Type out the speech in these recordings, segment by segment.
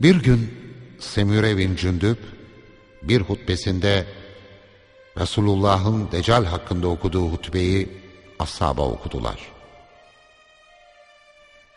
Bir gün Semüre bin Cündüb bir hutbesinde Resulullah'ın Deccal hakkında okuduğu hutbeyi ashaba okudular.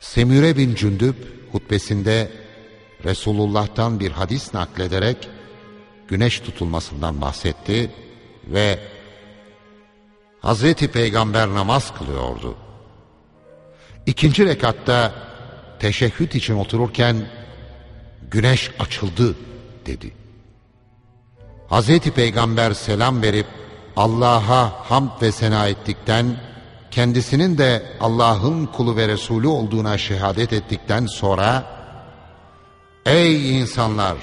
Semüre bin Cündüb hutbesinde Resulullah'tan bir hadis naklederek güneş tutulmasından bahsetti ve Hazreti Peygamber namaz kılıyordu. İkinci rekatta teşehhüt için otururken güneş açıldı dedi. Hazreti Peygamber selam verip Allah'a hamd ve sena ettikten, kendisinin de Allah'ın kulu ve Resulü olduğuna şehadet ettikten sonra, Ey insanlar!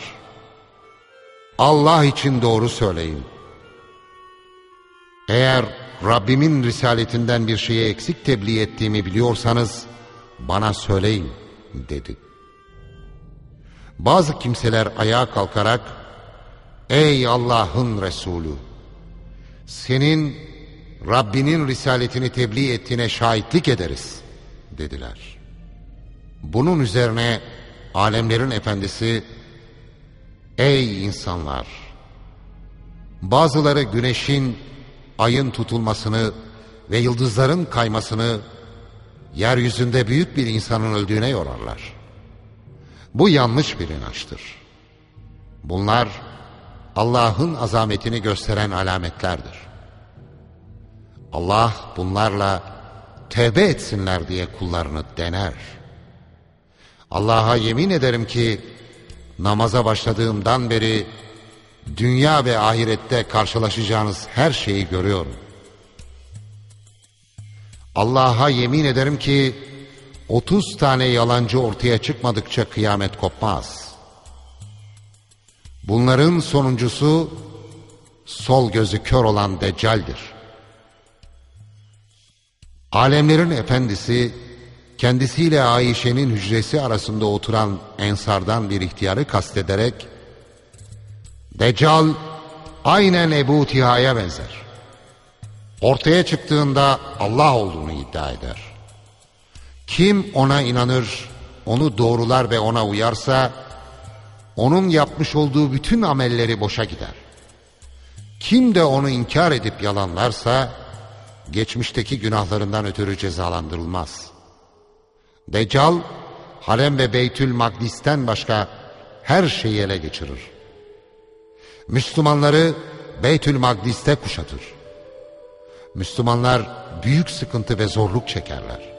Allah için doğru söyleyin. Eğer Rabbimin risaletinden bir şeye eksik tebliğ ettiğimi biliyorsanız, bana söyleyin, dedi. Bazı kimseler ayağa kalkarak, Ey Allah'ın Resulü! Senin Rabbinin risaletini tebliğ ettiğine şahitlik ederiz, dediler. Bunun üzerine alemlerin efendisi, Ey insanlar! Bazıları güneşin, ayın tutulmasını ve yıldızların kaymasını, yeryüzünde büyük bir insanın öldüğüne yorarlar. Bu yanlış bir inançtır. Bunlar Allah'ın azametini gösteren alametlerdir. Allah bunlarla tevbe etsinler diye kullarını dener. Allah'a yemin ederim ki namaza başladığımdan beri dünya ve ahirette karşılaşacağınız her şeyi görüyorum. Allah'a yemin ederim ki 30 tane yalancı ortaya çıkmadıkça kıyamet kopmaz. Bunların sonuncusu sol gözü kör olan Deccal'dir. Alemlerin efendisi kendisiyle Ayşe'nin hücresi arasında oturan ensardan bir ihtiyarı kastederek Deccal aynen Ebu Tiha'ya benzer. Ortaya çıktığında Allah olduğunu iddia eder. Kim ona inanır, onu doğrular ve ona uyarsa, onun yapmış olduğu bütün amelleri boşa gider. Kim de onu inkar edip yalanlarsa, geçmişteki günahlarından ötürü cezalandırılmaz. Deccal, harem ve Beytül Makdis'ten başka her şeyi ele geçirir. Müslümanları Beytül Makdis'te kuşatır. Müslümanlar büyük sıkıntı ve zorluk çekerler.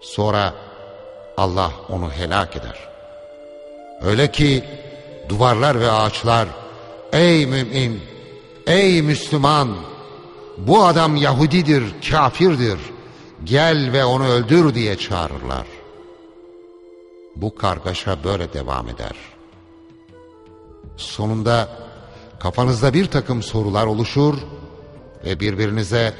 Sonra Allah onu helak eder. Öyle ki duvarlar ve ağaçlar ey mümin, ey Müslüman bu adam Yahudidir, kafirdir gel ve onu öldür diye çağırırlar. Bu kargaşa böyle devam eder. Sonunda kafanızda bir takım sorular oluşur ve birbirinize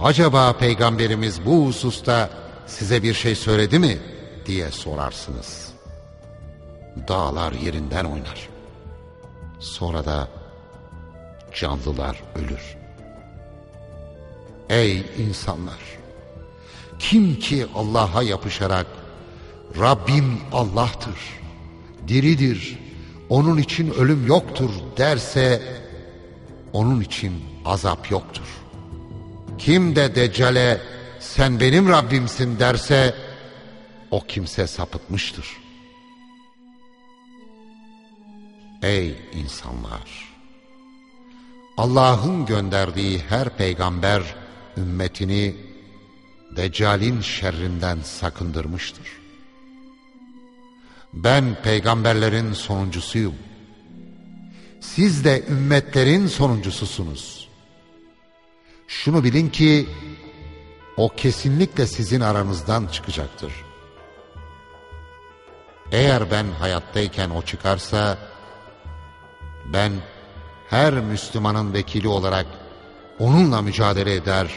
acaba peygamberimiz bu hususta size bir şey söyledi mi diye sorarsınız. Dağlar yerinden oynar. Sonra da canlılar ölür. Ey insanlar! Kim ki Allah'a yapışarak Rabbim Allah'tır, diridir, onun için ölüm yoktur derse onun için azap yoktur. Kim de Deccale sen benim Rabbimsin derse o kimse sapıtmıştır. Ey insanlar! Allah'ın gönderdiği her peygamber ümmetini Deccal'in şerrinden sakındırmıştır. Ben peygamberlerin sonuncusuyum. Siz de ümmetlerin sonuncususunuz. Şunu bilin ki o kesinlikle sizin aranızdan çıkacaktır. Eğer ben hayattayken o çıkarsa, ben her Müslümanın vekili olarak onunla mücadele eder,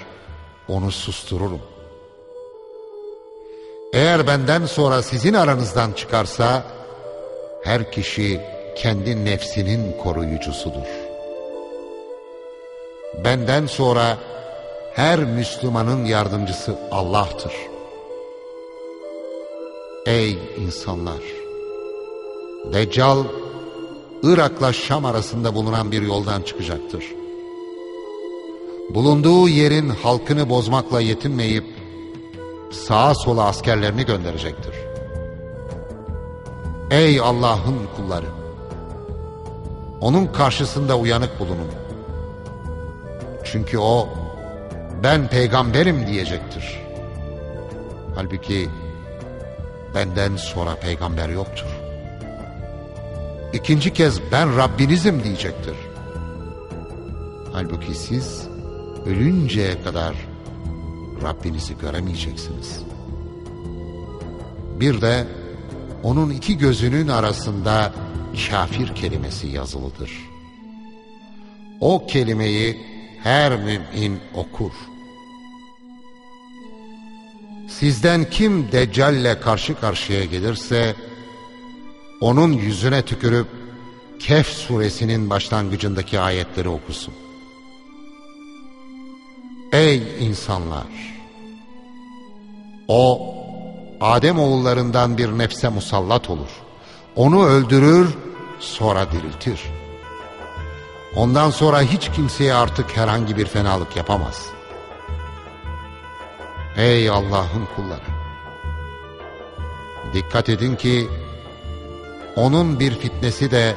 onu sustururum. Eğer benden sonra sizin aranızdan çıkarsa, her kişi kendi nefsinin koruyucusudur. Benden sonra her Müslümanın yardımcısı Allah'tır. Ey insanlar! Deccal, Irak'la Şam arasında bulunan bir yoldan çıkacaktır. Bulunduğu yerin halkını bozmakla yetinmeyip, sağa sola askerlerini gönderecektir. Ey Allah'ın kulları! Onun karşısında uyanık bulunun. Çünkü o, ben peygamberim diyecektir. Halbuki benden sonra peygamber yoktur. İkinci kez ben Rabbinizim diyecektir. Halbuki siz ölünceye kadar Rabbinizi göremeyeceksiniz. Bir de onun iki gözünün arasında kafir kelimesi yazılıdır. O kelimeyi her mümin okur. Sizden kim Deccal'le karşı karşıya gelirse, onun yüzüne tükürüp Kehf suresinin başlangıcındaki ayetleri okusun. Ey insanlar! O, Adem oğullarından bir nefse musallat olur. Onu öldürür, sonra diriltir. Ondan sonra hiç kimseye artık herhangi bir fenalık yapamaz. Ey Allah'ın kulları! Dikkat edin ki, onun bir fitnesi de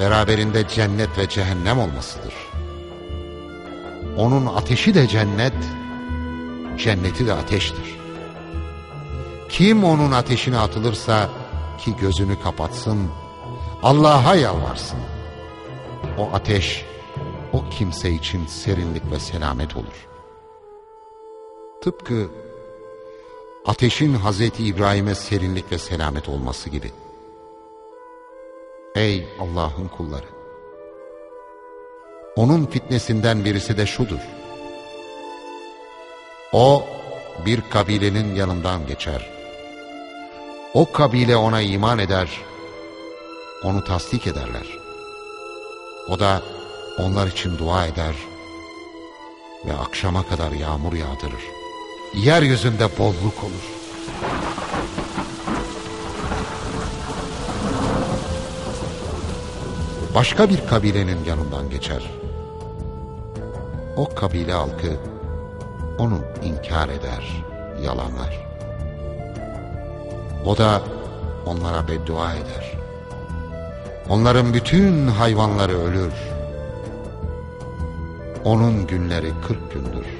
beraberinde cennet ve cehennem olmasıdır. Onun ateşi de cennet, cenneti de ateştir. Kim onun ateşine atılırsa ki gözünü kapatsın, Allah'a yalvarsın. O ateş, o kimse için serinlik ve selamet olur. Tıpkı ateşin Hazreti İbrahim'e serinlik ve selamet olması gibi. Ey Allah'ın kulları! Onun fitnesinden birisi de şudur. O bir kabilenin yanından geçer. O kabile ona iman eder, onu tasdik ederler. O da onlar için dua eder ve akşama kadar yağmur yağdırır. Yeryüzünde bolluk olur. başka bir kabilenin yanından geçer. O kabile halkı onu inkar eder, yalanlar. O da onlara beddua eder. Onların bütün hayvanları ölür. Onun günleri kırk gündür.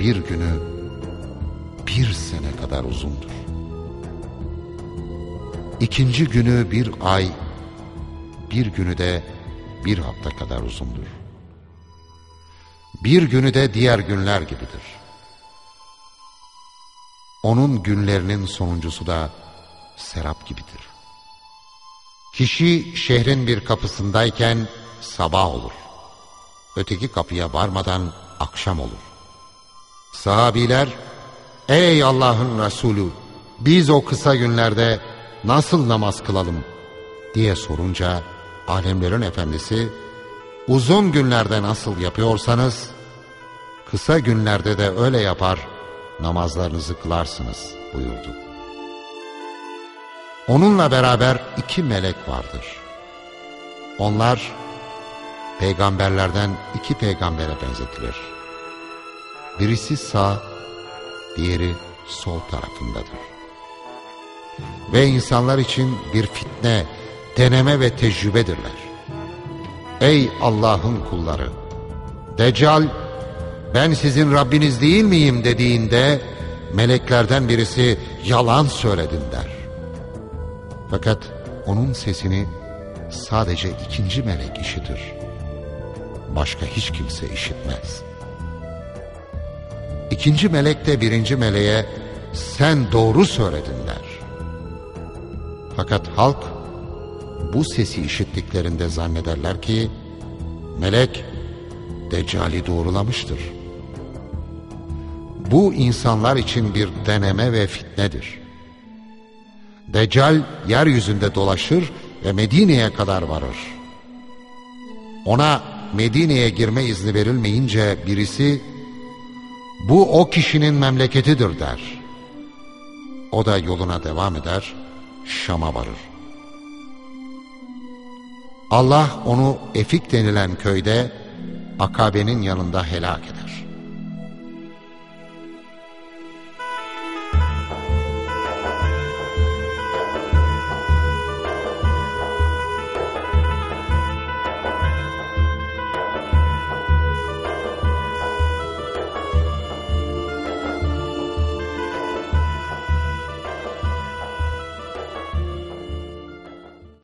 Bir günü bir sene kadar uzundur. İkinci günü bir ay, bir günü de bir hafta kadar uzundur. Bir günü de diğer günler gibidir. Onun günlerinin sonuncusu da serap gibidir. Kişi şehrin bir kapısındayken sabah olur. Öteki kapıya varmadan akşam olur. Sahabiler, ey Allah'ın Resulü, biz o kısa günlerde nasıl namaz kılalım diye sorunca, alemlerin efendisi, uzun günlerde nasıl yapıyorsanız, kısa günlerde de öyle yapar, namazlarınızı kılarsınız buyurdu. Onunla beraber iki melek vardır. Onlar, peygamberlerden iki peygambere benzetilir. Birisi sağ, diğeri sol tarafındadır. Ve insanlar için bir fitne, deneme ve tecrübedirler. Ey Allah'ın kulları! Deccal, ben sizin Rabbiniz değil miyim dediğinde, meleklerden birisi yalan söyledin der. Fakat onun sesini sadece ikinci melek işitir. Başka hiç kimse işitmez. İkinci melek de birinci meleğe sen doğru söyledin der. Fakat halk bu sesi işittiklerinde zannederler ki melek Deccali doğrulamıştır. Bu insanlar için bir deneme ve fitnedir. Deccal yeryüzünde dolaşır ve Medine'ye kadar varır. Ona Medine'ye girme izni verilmeyince birisi bu o kişinin memleketidir der. O da yoluna devam eder, Şam'a varır. Allah onu Efik denilen köyde Akabe'nin yanında helak eder.